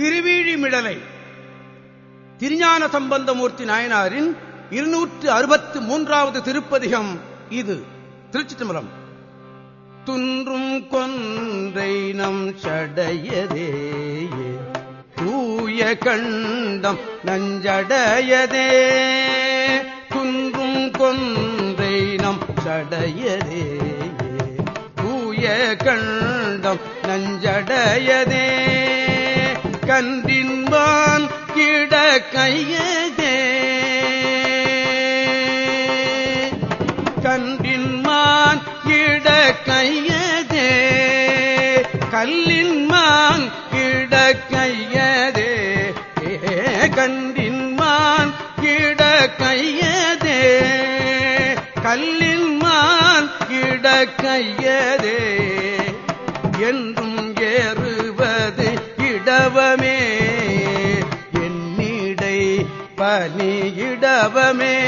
திருவீழிமிடலை திருஞான சம்பந்தமூர்த்தி நாயனாரின் இருநூற்று அறுபத்து மூன்றாவது திருப்பதிகம் இது. திருச்சி திமரம் துன்றும் கொன்றை நம் சடையதே தூய கண்டம் நஞ்சடையதே. துன்றும் கொன்றை நம் சடையதே தூய கண்டம் நஞ்சடையதே. கன்றின்பான் கிட கையதே கன்றின்மான் இட கையதே கல்லின்மான் இட கையதே கன்றின்மான் இட கையதே கல்லின்மான் இட கையதே என்றும் ஏறுவது பணியிடவமே என்னிடை பணியிடவமே.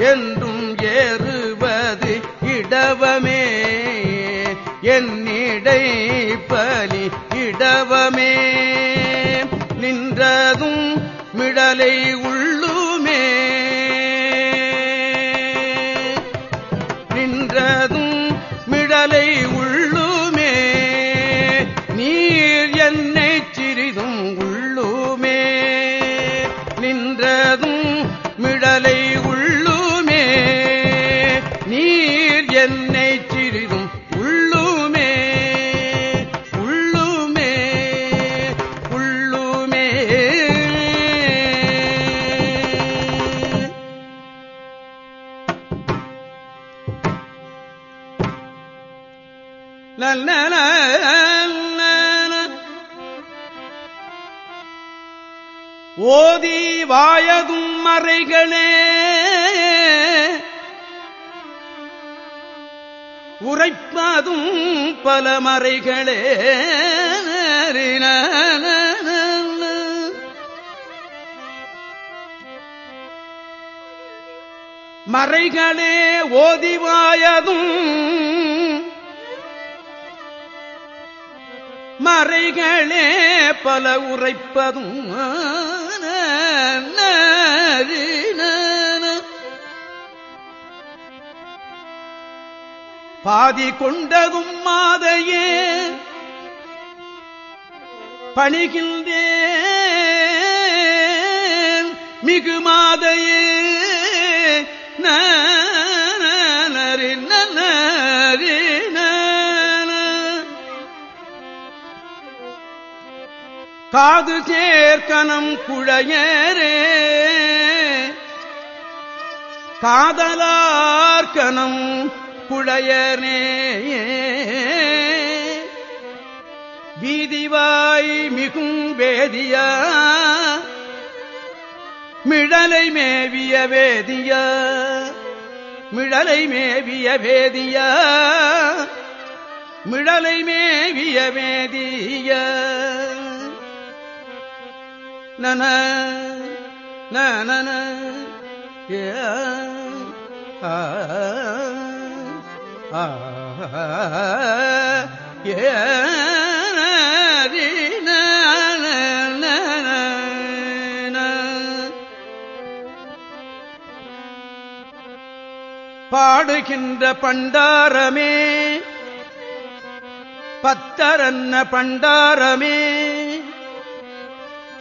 என்றும் ஏறுவது இடவமே. என்னிடை பலி இடவமே ஓதி வாயதும் மறைகளே உரைப்பதும் பல மறைகளே. மறைகளே ஓதிவாயதும் மறைகளே பல உரைப்பதும் பாதி கொண்டதும் மாதையே பணிகின்றேன். மிகு மாதையே காது சேர்க்கனம் குழையரே. காதலார்க்கனம் குழையனே வீதிவாய் மிகும் வேதியா. மிழலை மேவிய வேதியா. மிழலை மேவிய வேதியா. மிழலை மேவிய வேதியா. நன நன ஏ பாடுகின்ற பண்டாரமே பத்தரன்ன பண்டாரமே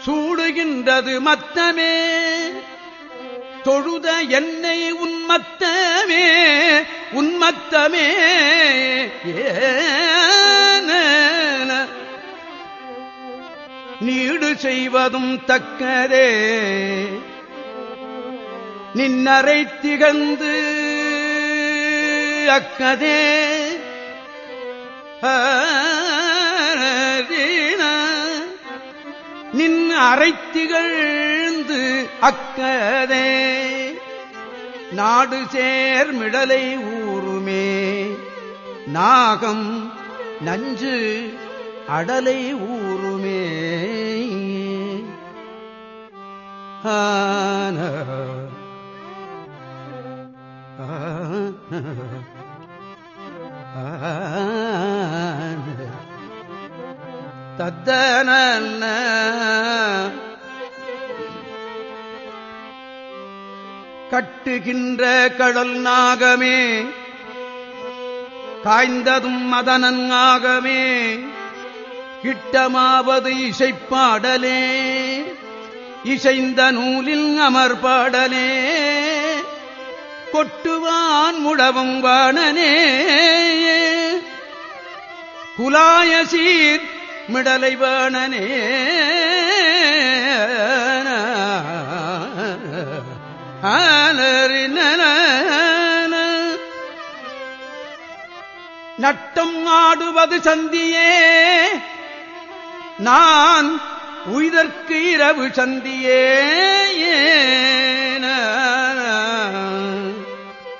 சூடுகின்றது மத்தமே. தொழுத என்னை உன்மத்தமே உன்மத்தமே ஏன நீடு செய்வதும் தக்கதே. நின்னரை திகழ்ந்து அக்கதே. ஆ. அரைத்திகழ்ந்து அக்கதே நாடு சேர் மிடலை ஊருமே நாகம் நஞ்சு அடலை ஊருமே ஆன தத்தன தத்தன கட்டுகின்ற கடல் நாகமே காய்ந்ததும் மதனங்காகமே கிட்டமாவது இசைப்பாடலே இசைந்த நூலில் அமர்பாடலே கொட்டுவான் முடவும் வாணனே. குலாய சீர் மிடலை வாணனே. நட்டம் ஆடுவது சந்தியே. நான் உயிதற்கு இரவு சந்தியே.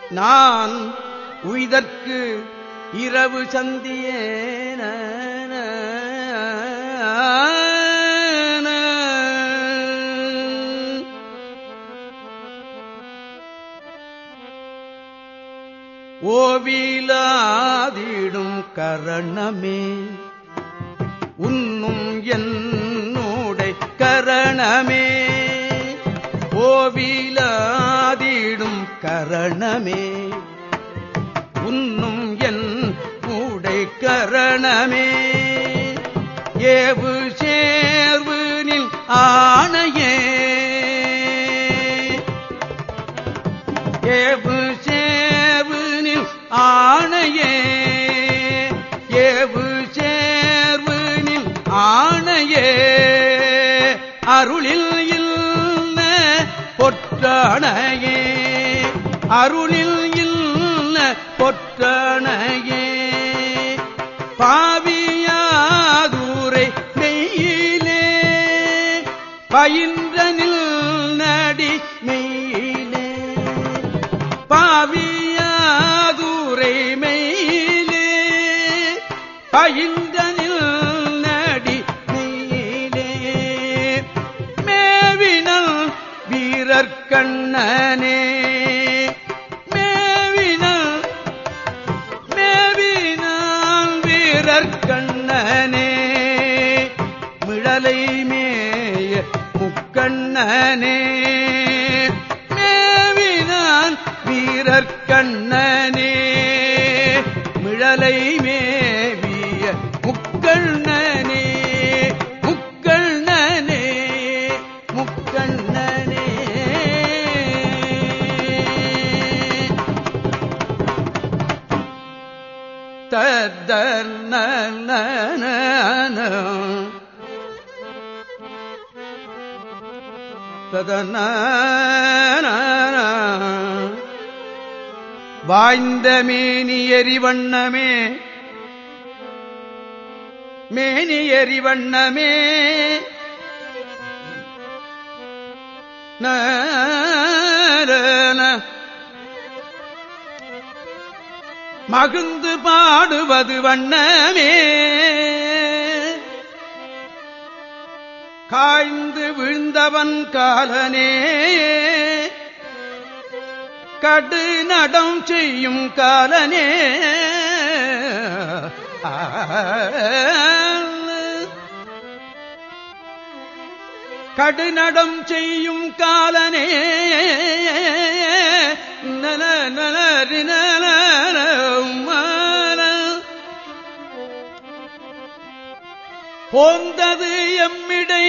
நான் உய்தற்கு இரவு சந்தியேன ஓவிலாதிடும் கரணமே உன்னும் என்னுடை கரணமே. ஓவிலாதிடும் கரணமே உன்னும் என் உடை கரணமே. சேவு சேர்வு நில் ஆணையே. ஏவு சேவு நில் ஆணையே. ஏவு சேர்வு நில் ஆணையே. அருளில் இல்ல பொற்றணையே. அருளில் இல்ல பொற்றணையே. பயின்றனில் நடி மெயிலே பாவியாதூரை மெய்யிலே பயின்றனில் நடி மெயிலே மேவினல் வீரற்கண்ணனே ததன வாய்ந்த மேனி எரிவண்ணமே மேனி எரிவண்ணமே ந மகிழ்ந்து பாடுவது வண்ணமே. காய்ந்து விழுந்தவன் காலனே. கடு நடம் செய்யும் காலனே. ஆ கடுநடம் செய்யும் காலனே. நல நலரி நல போந்தது எம்மிடை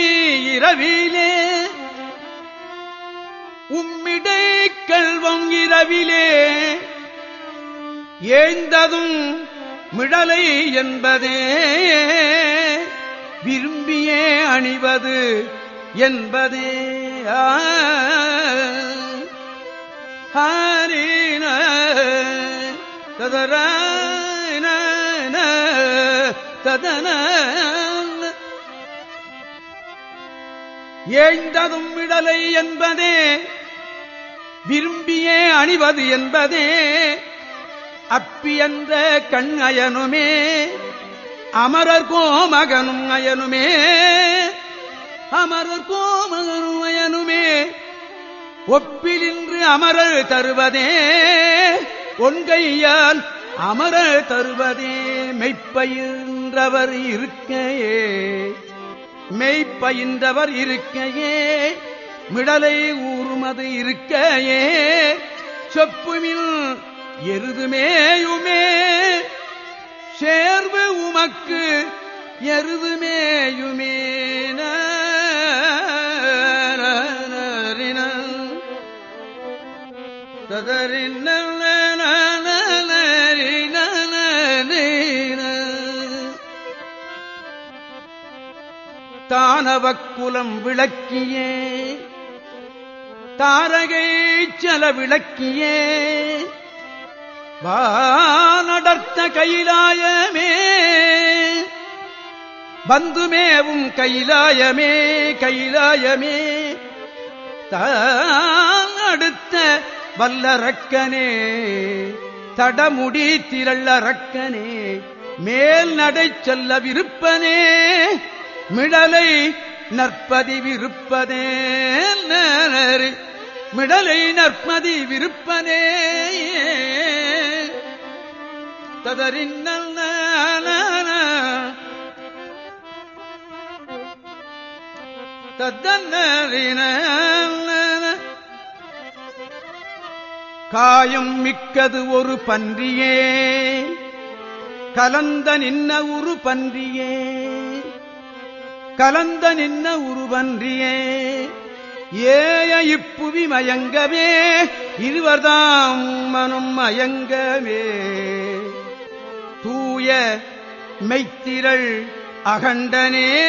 இரவிலே. உம்மிடை கல்வம் இரவிலே. ஏந்ததும் மிடலை என்பதே. விரும்பியே அணிவது என்பது ஹரின ததர ததன ஏழ்ந்ததும் விடலை என்பதே விரும்பியே அணிவது என்பதே அப்பி என்ற கண் அயனுமே அமரர் கோமகனும் அயனுமே அமரர் கோமகனும் அயனுமே ஒப்பிலின்று அமரர் தருவதே ஒன்கையால் அமரர் தருவதே மெய்ப்பயின்றவர் இருக்கையே மெய்ப்பயின்றவர் இருக்கையே மிடலை ஊறுமது இருக்கையே சொப்புமில் எருதுமேயுமே சேர்வு உமக்கு எருதுமேயுமே ததறின தானவக்குலம் விளக்கியே தாரகை செல விளக்கியே வானடர்த்த கைலாயமே பந்துமேவும் கைலாயமே கைலாயமே தான் அடுத்த வல்லரக்கனே தடமுடி திரள்ளரக்கனே மேல் நடை செல்ல விருப்பனே மிடலை நற்பதி விருப்பதே மிடலை நற்பதி விருப்பனே. ததறின்னல் தத்தன்ன காயம் மிக்கது ஒரு பன்றியே. கலந்த நின்ன உரு பன்றியே. கலந்த நின்ன உருவன்றியே ஏய இப்புவி மயங்கவே இருவர்தாம் மனம் மயங்கவே. தூய மெய்த்திரள் அகண்டனே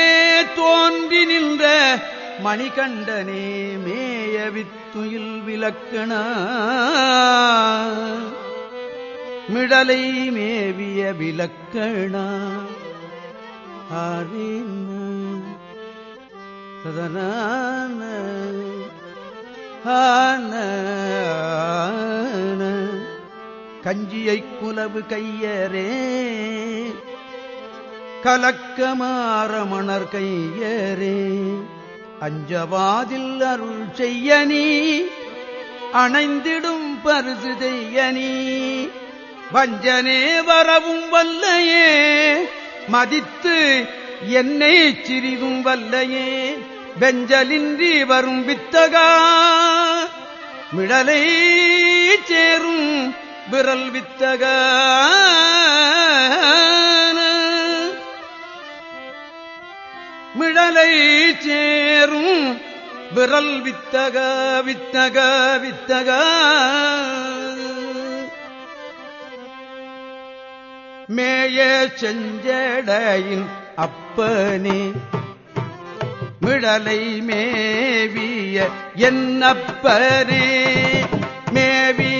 தோன்றி நின்ற மணிகண்டனே மேய. வித்துயில் விளக்கண. மிடலை மேவிய விலக்கணா ஆரின் சதனான. கஞ்சியை குலவு கையரே. கலக்கமாற மணர் கையரே அஞ்சவாதில் அருள் செய்ய நீ அணைந்திடும் பரிசு செய்ய நீ. வஞ்சனே வரவும் வல்லையே மதித்து என்னை சிறிதும் வல்லையே. வெஞ்சலின்றி வரும் வித்தகா மிடலை சேரும் விரல் வித்தகா. மிழலை சேரும். விரல் வித்தக வித்தக வித்தக. மேய செஞ்சடையின் அப்பனே மிடலை மேவிய என்னப்பரே மேவி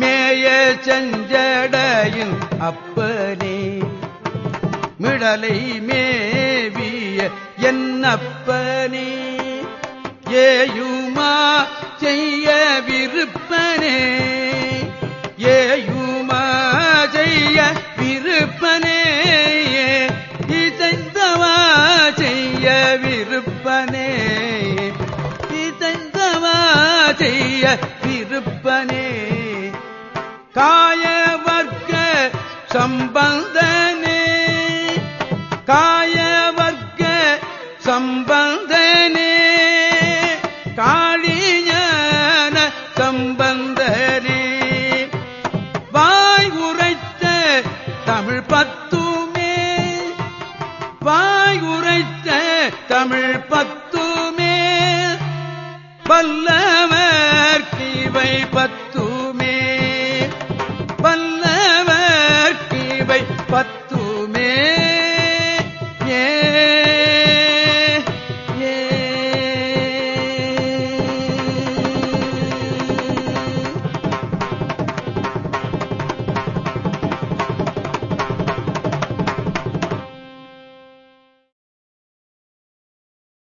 மேய செஞ்சடையின் அப்ப மிடலை மேவிய என்னப்பனே? ஏயுமா செய்ய விருப்பனே? ஏயுமா செய்ய விருப்பனே? இசைந்தவா செய்ய விருப்பனே? இசைந்தவா செய்ய விருப்பனே? காய வர்க்க வல்லவர் கிவை பத்துமே. வல்லவர் கிவை பத்து